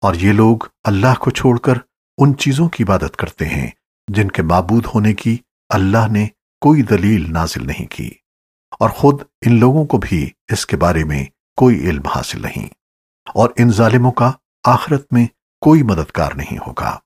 اور یہ لوگ اللہ کو چھوڑ کر ان چیزوں کی عبادت کرتے ہیں جن کے معبود ہونے کی اللہ نے کوئی دلیل نازل نہیں کی۔ اور خود ان لوگوں کو بھی اس کے بارے میں کوئی علم حاصل نہیں۔ اور ان ظالموں کا آخرت میں کوئی مددگار نہیں ہوگا۔